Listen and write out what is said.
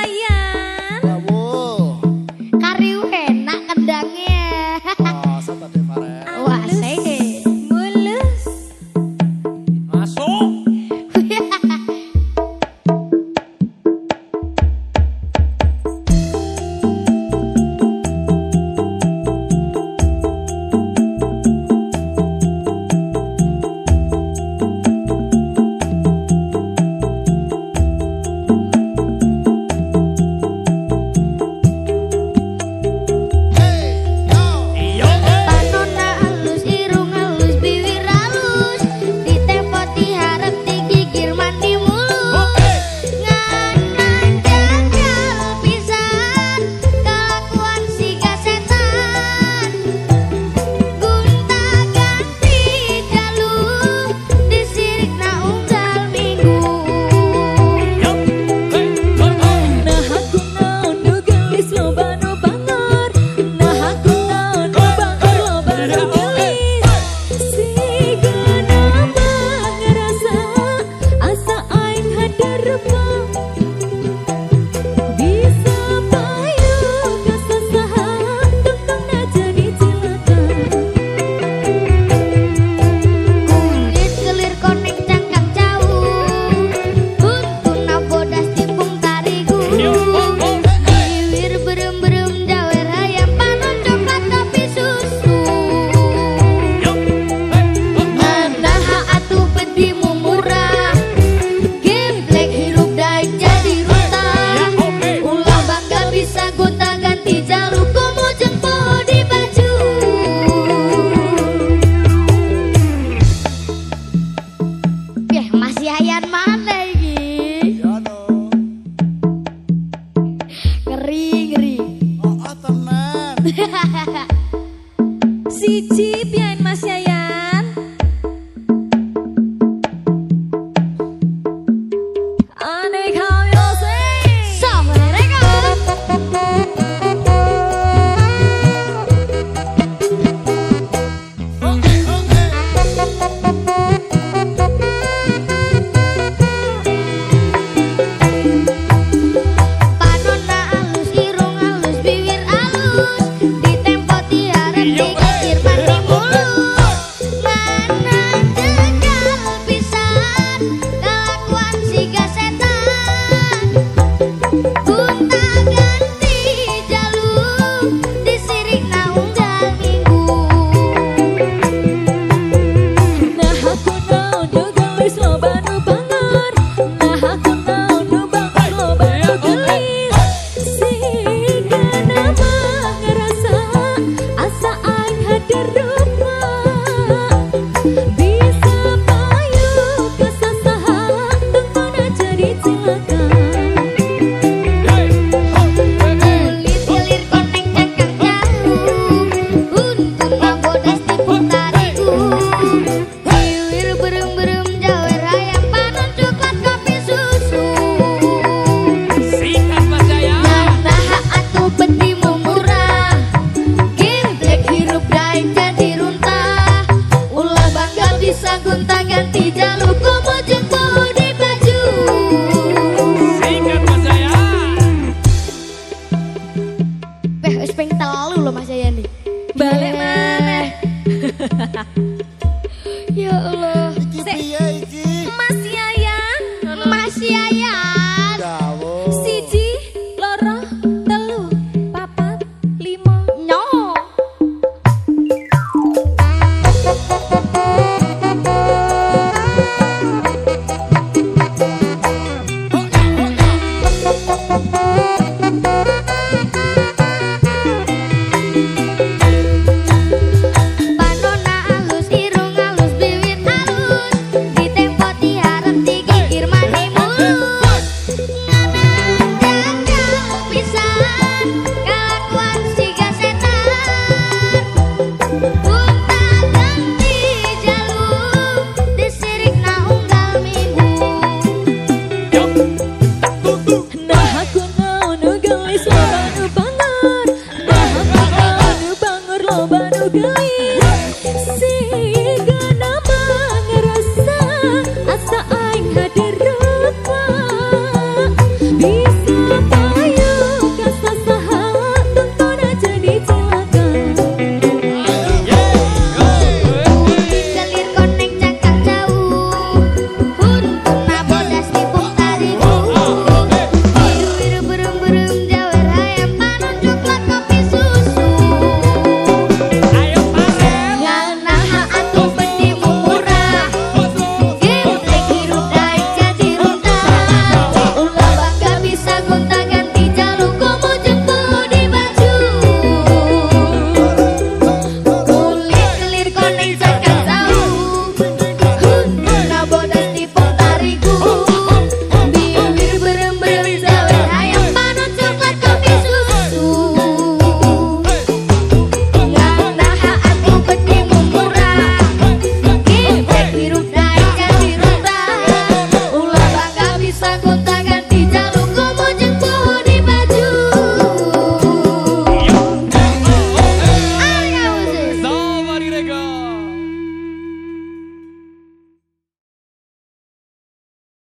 ay, ay. இருப்பா Ri. diruntah Ulah bangga bisa gonta ganti jalur Kumujung bau di baju Mas loh Mas Balik iya. glee.